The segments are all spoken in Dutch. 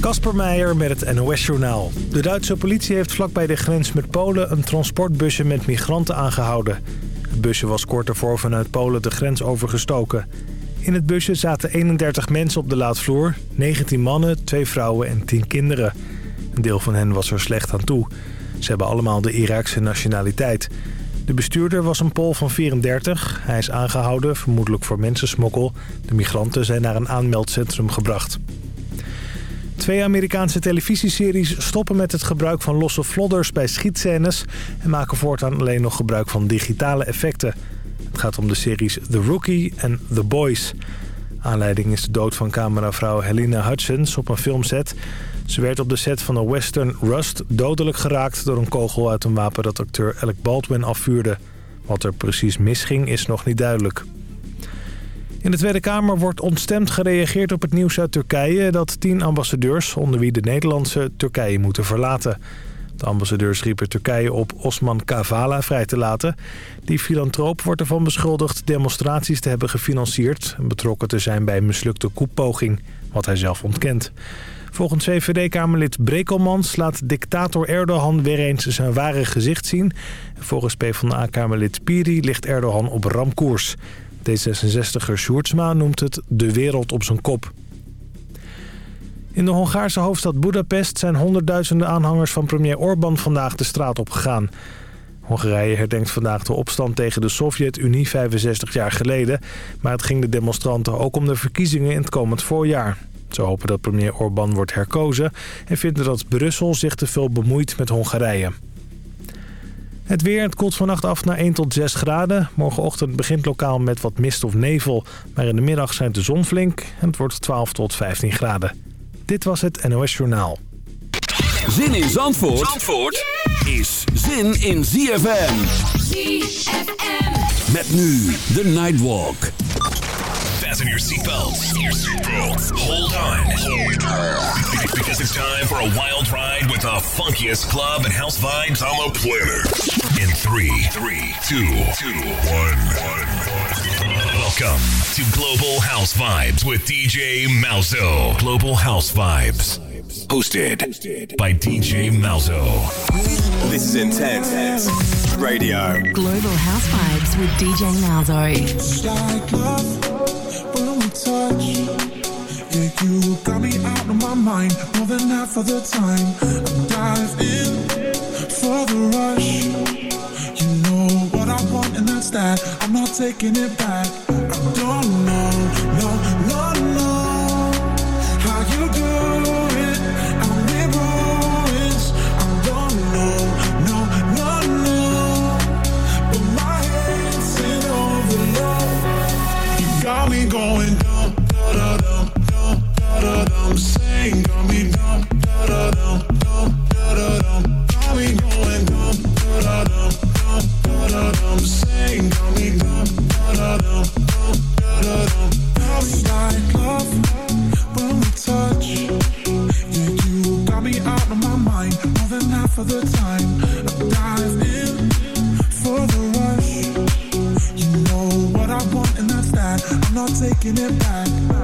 Kasper Meijer met het NOS-journaal. De Duitse politie heeft vlakbij de grens met Polen een transportbusje met migranten aangehouden. Het busje was kort ervoor vanuit Polen de grens overgestoken. In het busje zaten 31 mensen op de laadvloer, 19 mannen, 2 vrouwen en 10 kinderen. Een deel van hen was er slecht aan toe. Ze hebben allemaal de Iraakse nationaliteit. De bestuurder was een Pool van 34. Hij is aangehouden, vermoedelijk voor mensensmokkel. De migranten zijn naar een aanmeldcentrum gebracht. Twee Amerikaanse televisieseries stoppen met het gebruik van losse flodders bij schietscènes... en maken voortaan alleen nog gebruik van digitale effecten. Het gaat om de series The Rookie en The Boys. Aanleiding is de dood van cameravrouw Helena Hutchins op een filmset. Ze werd op de set van de western Rust dodelijk geraakt door een kogel uit een wapen dat acteur Alec Baldwin afvuurde. Wat er precies misging is nog niet duidelijk. In de Tweede Kamer wordt ontstemd gereageerd op het nieuws uit Turkije... dat tien ambassadeurs, onder wie de Nederlandse, Turkije moeten verlaten. De ambassadeurs riepen Turkije op Osman Kavala vrij te laten. Die filantroop wordt ervan beschuldigd demonstraties te hebben gefinancierd... en betrokken te zijn bij een mislukte koepoging, wat hij zelf ontkent. Volgens VVD-Kamerlid Brekelmans laat dictator Erdogan weer eens zijn ware gezicht zien. Volgens PvdA-Kamerlid Piri ligt Erdogan op ramkoers. D66er Sjoerdsma noemt het de wereld op zijn kop. In de Hongaarse hoofdstad Budapest zijn honderdduizenden aanhangers van premier Orbán vandaag de straat op gegaan. Hongarije herdenkt vandaag de opstand tegen de Sovjet-Unie 65 jaar geleden. Maar het ging de demonstranten ook om de verkiezingen in het komend voorjaar. Ze hopen dat premier Orbán wordt herkozen en vinden dat Brussel zich te veel bemoeit met Hongarije. Het weer, het koelt vannacht af naar 1 tot 6 graden. Morgenochtend begint lokaal met wat mist of nevel. Maar in de middag schijnt de zon flink en het wordt 12 tot 15 graden. Dit was het NOS Journaal. Zin in Zandvoort, Zandvoort is zin in ZFM. ZFM. Met nu de Nightwalk. Fasten your seatbelts. Hold on. Because it's time for a wild ride with the funkiest club and house vibes on the planet. In three, three, two, two, one, one. Welcome to Global House Vibes with DJ Malzo. Global House Vibes. Hosted by DJ Malzo. This is Intense Radio. Global House Vibes with DJ Malzo. It's like love when we touch. Yeah, you got me out of my mind more than half of the time. I'm dive in for the rush. Want, that. I'm not taking it back. I don't know, no, no, no, taking it back.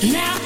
Now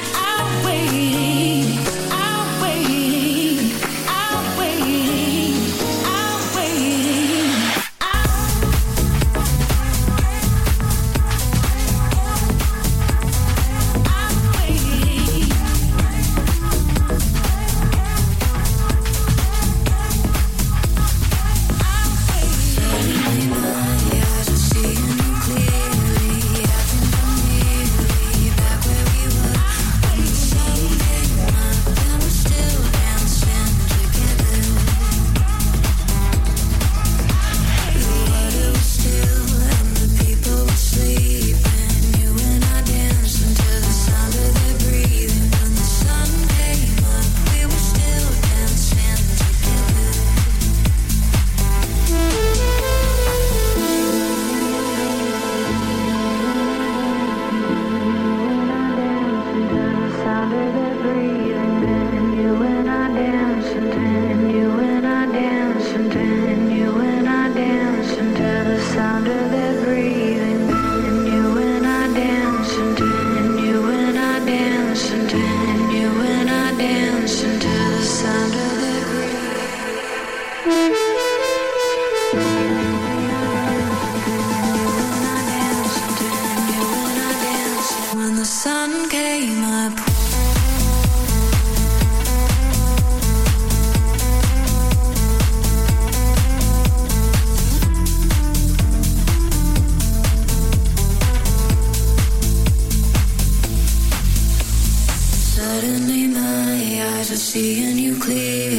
seeing you clear.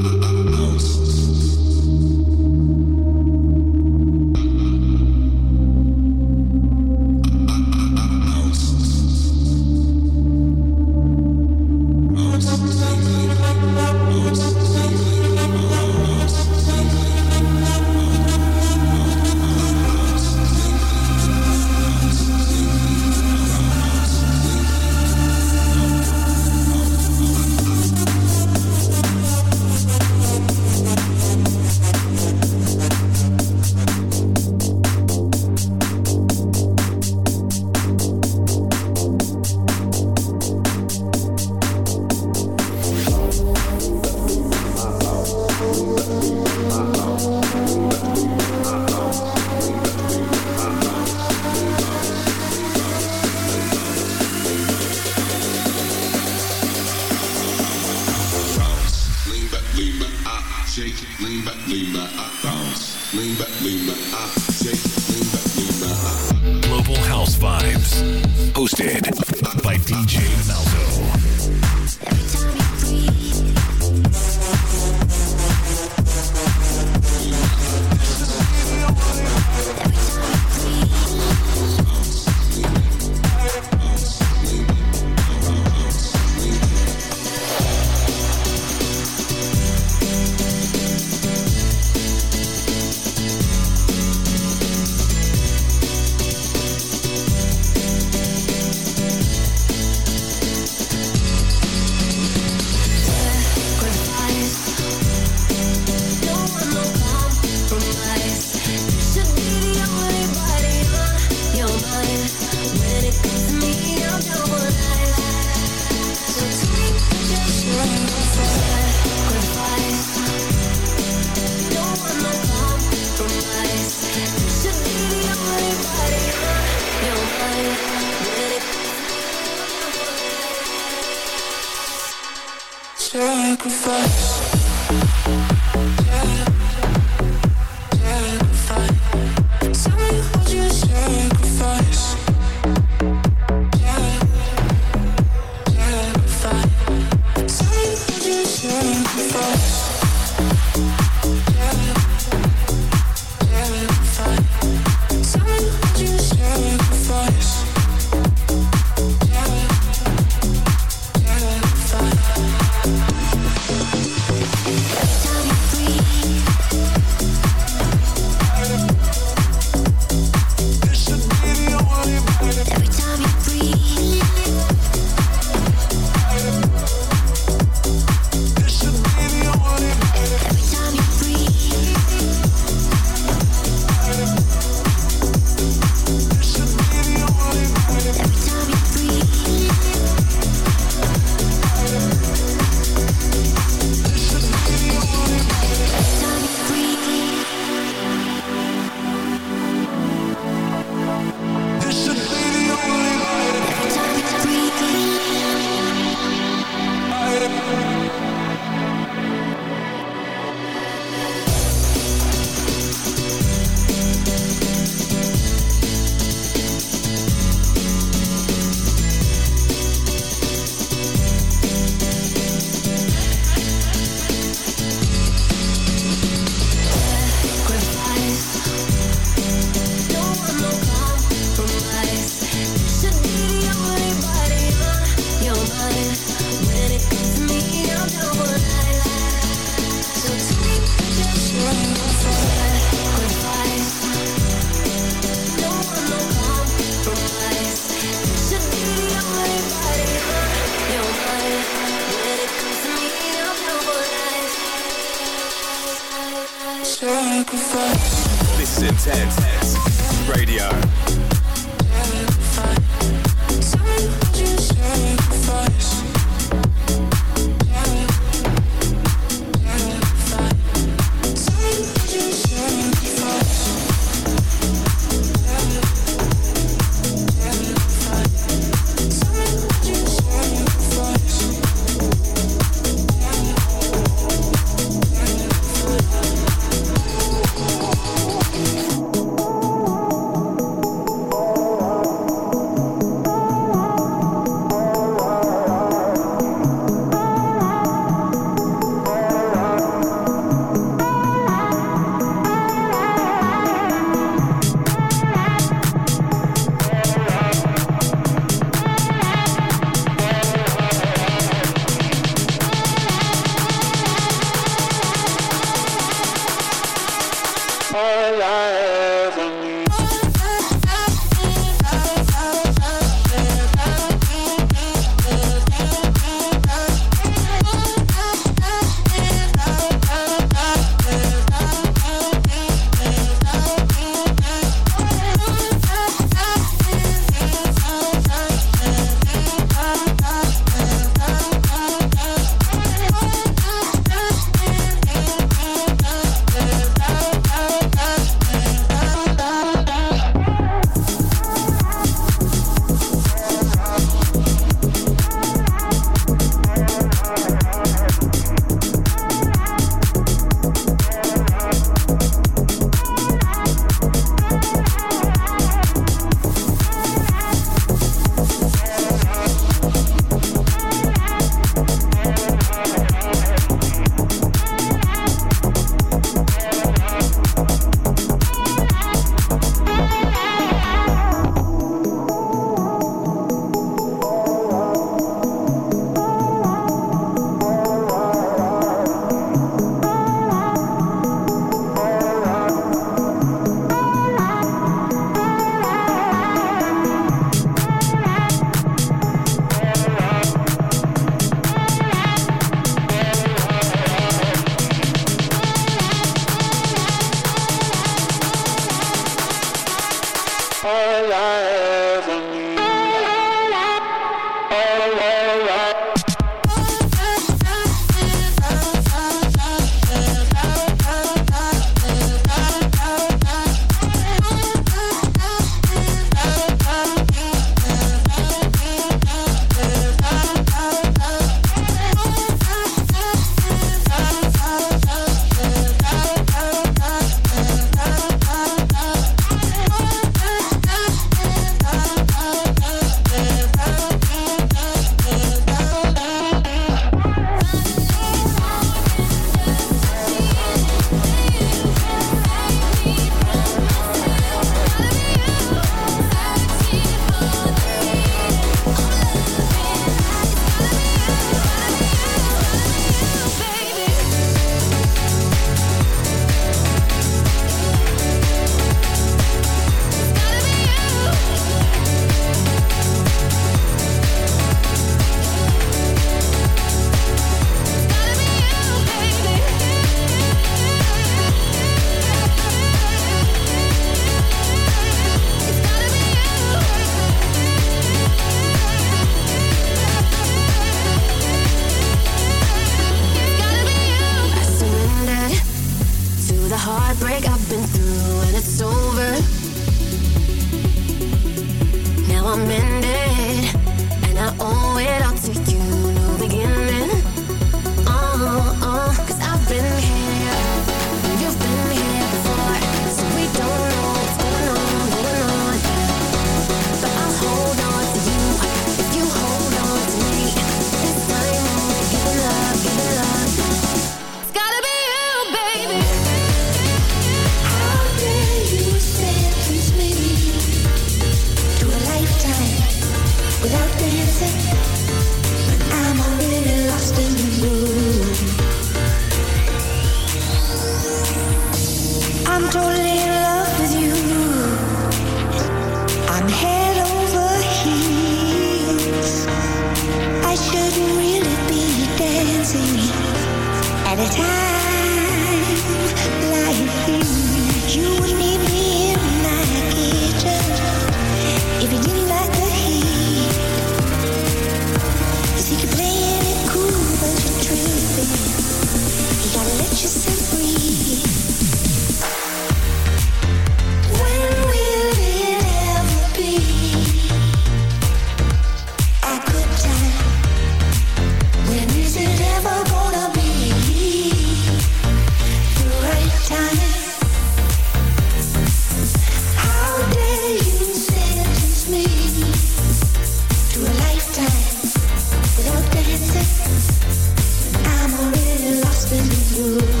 you.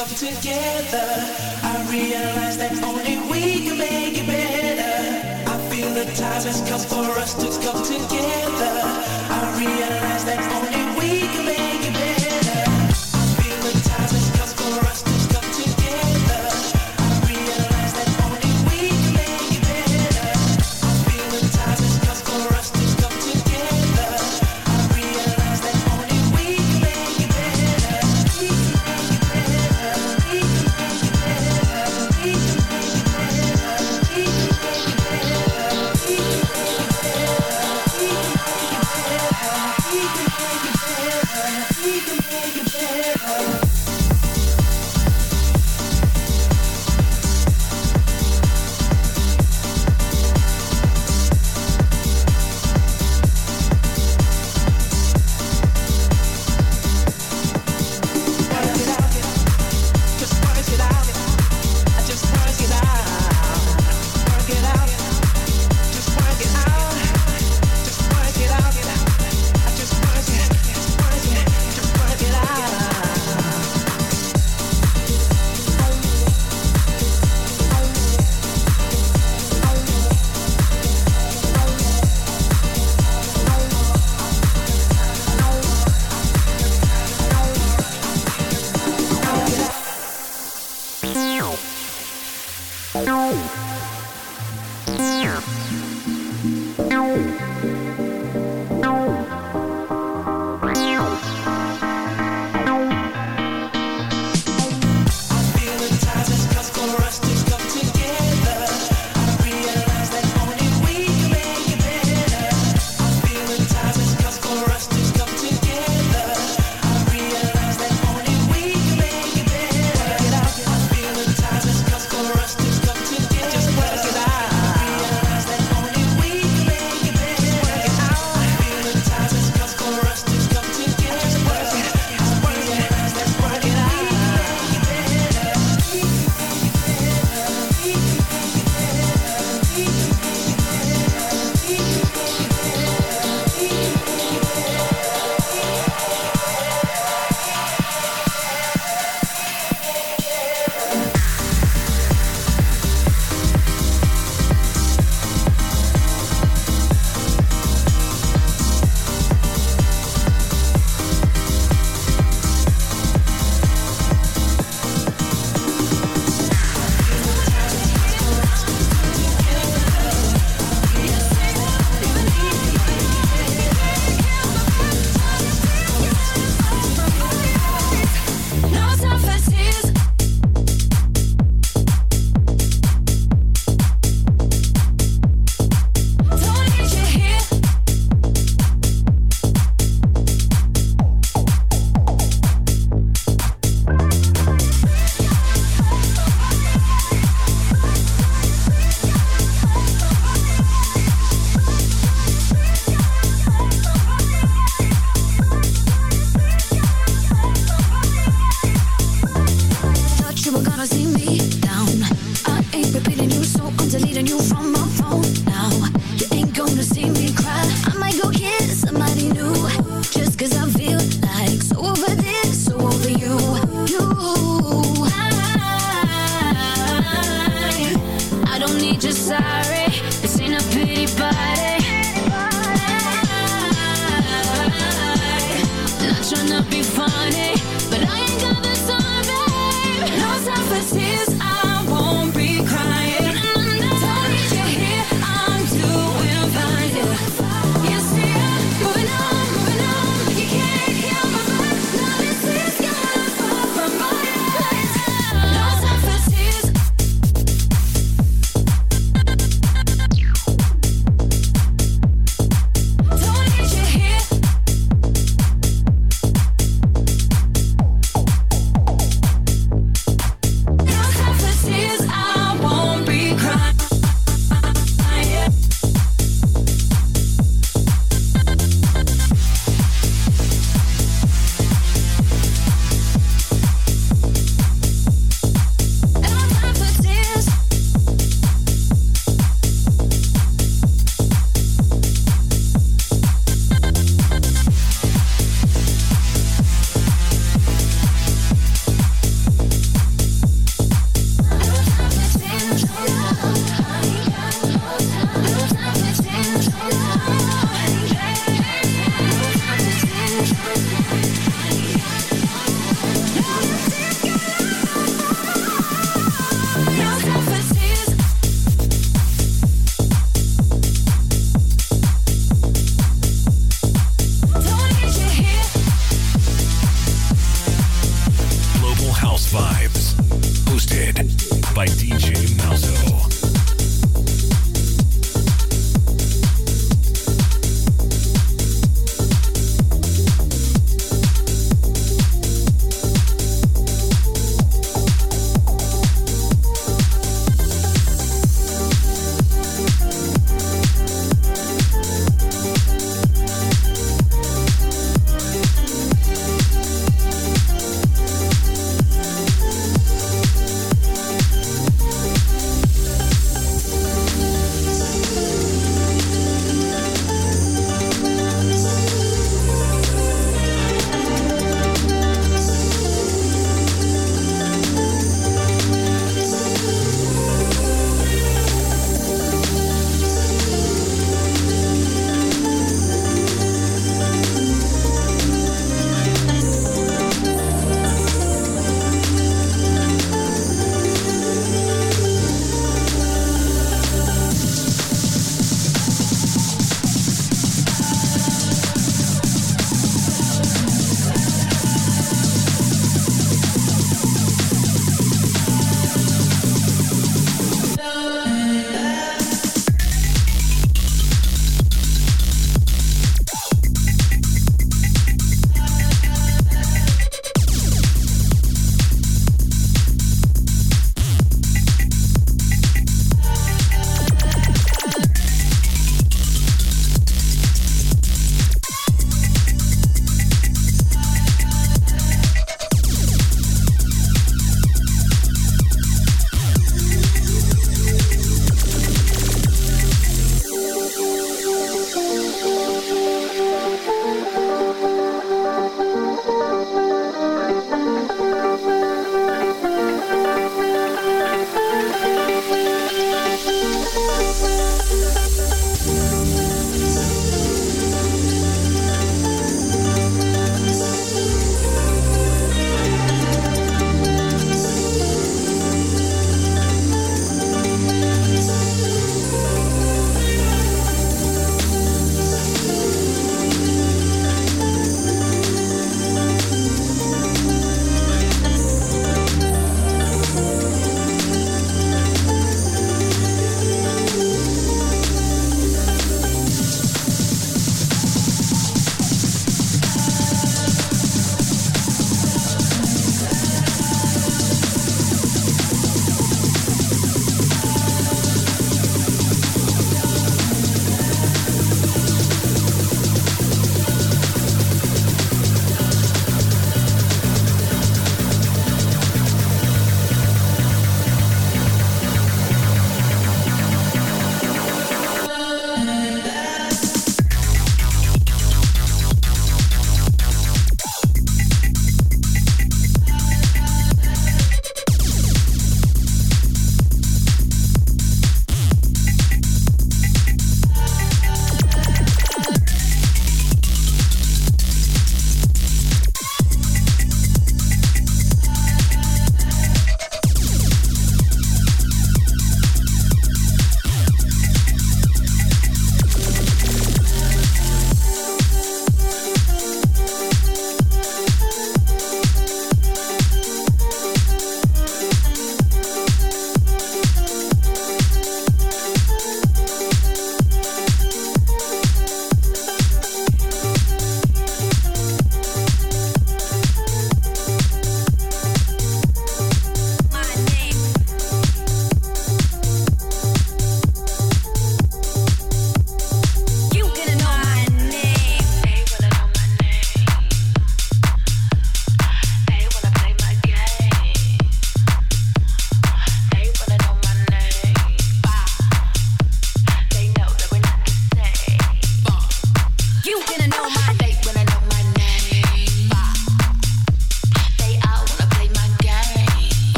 come together. I realize that only we can make it better. I feel the time has come for us to come together. I realize that only don't need your sorry. This ain't a pity party. Not trying to be fun.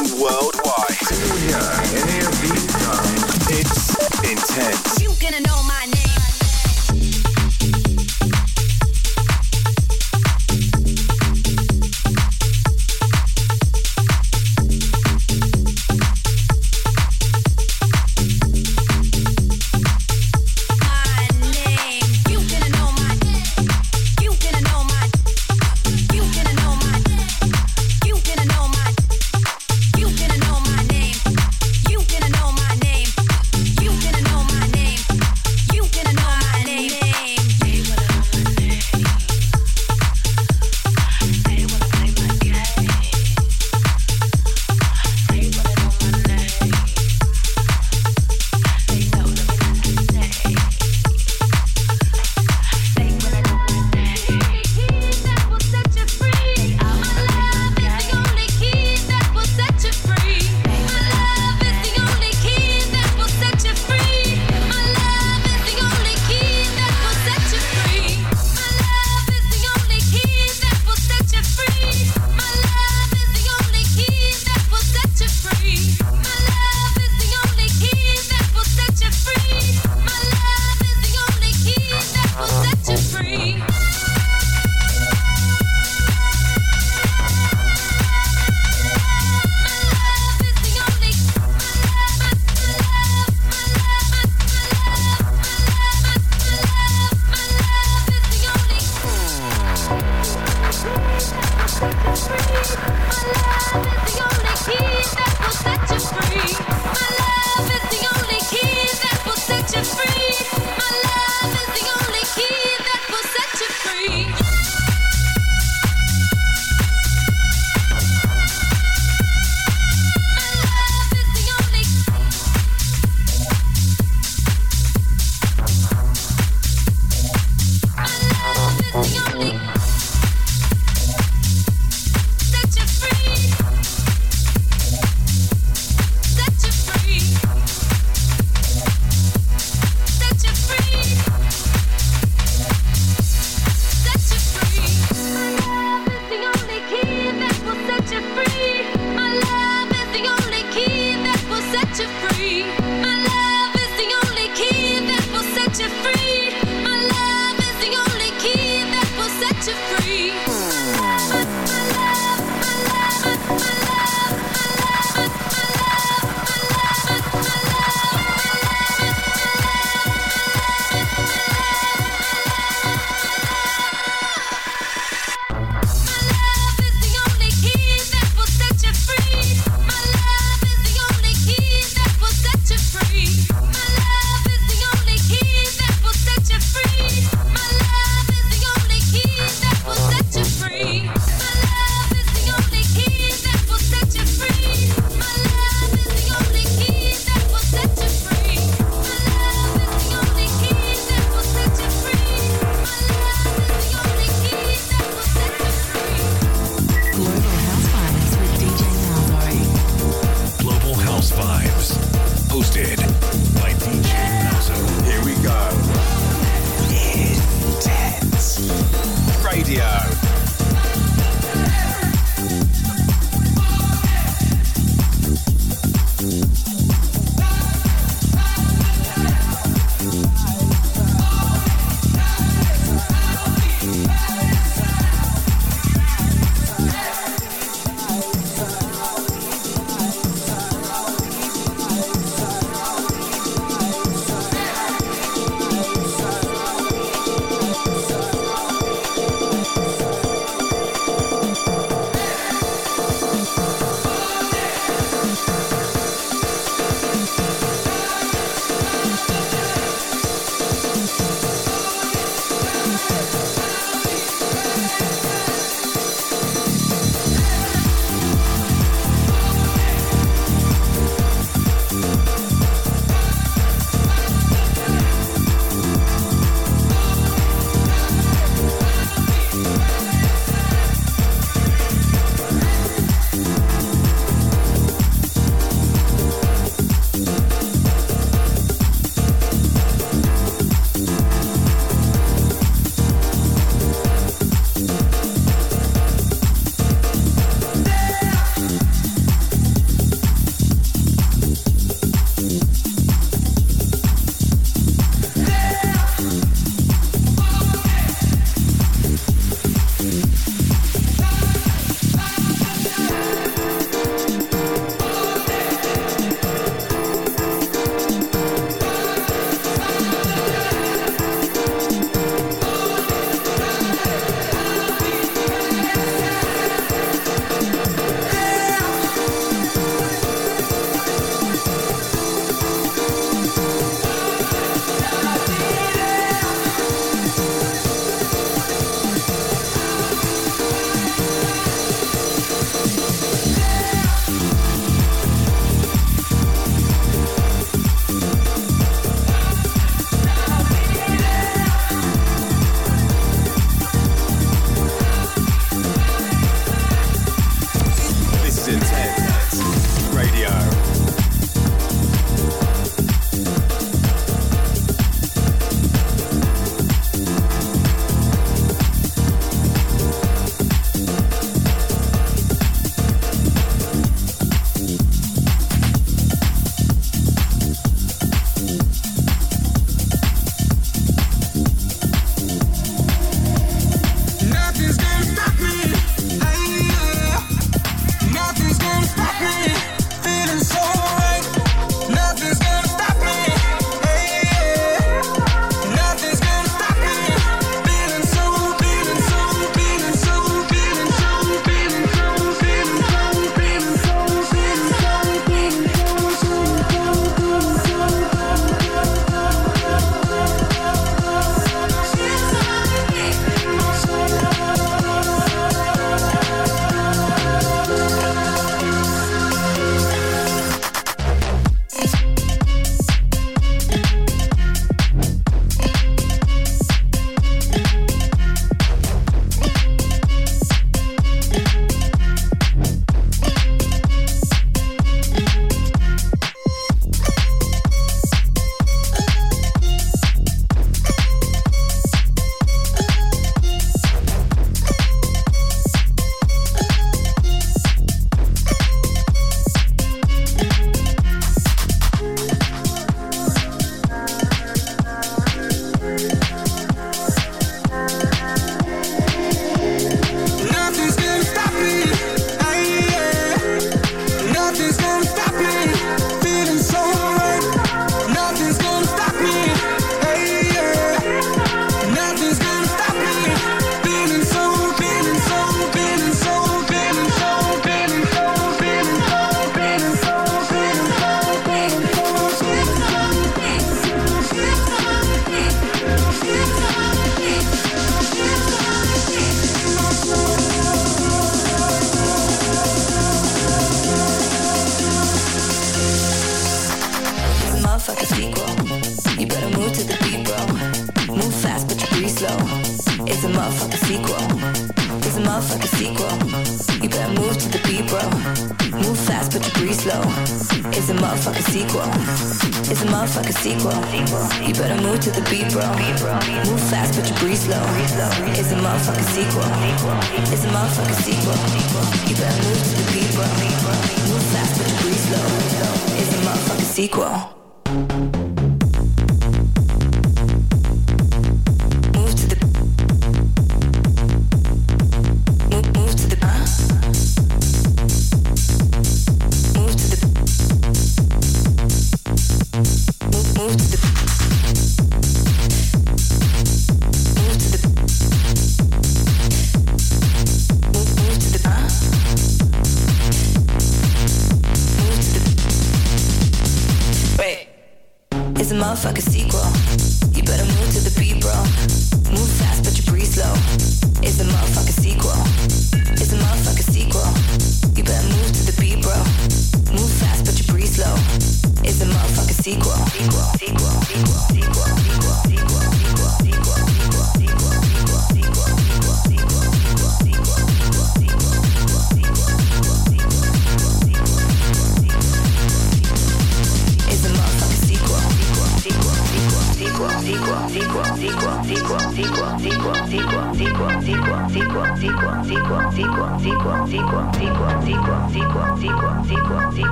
world.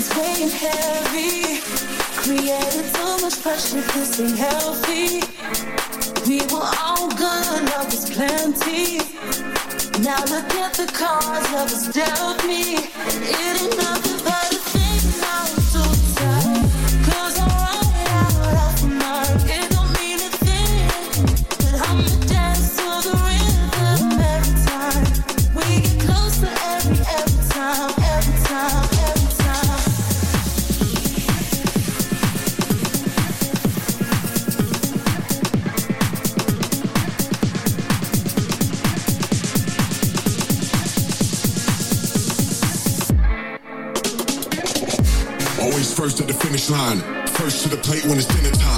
It's weighing heavy, created too much pressure. This ain't healthy. We were all good, love was plenty. Now look at the cause love has dealt me. It ain't nothing. finish line. First to the plate when it's dinner time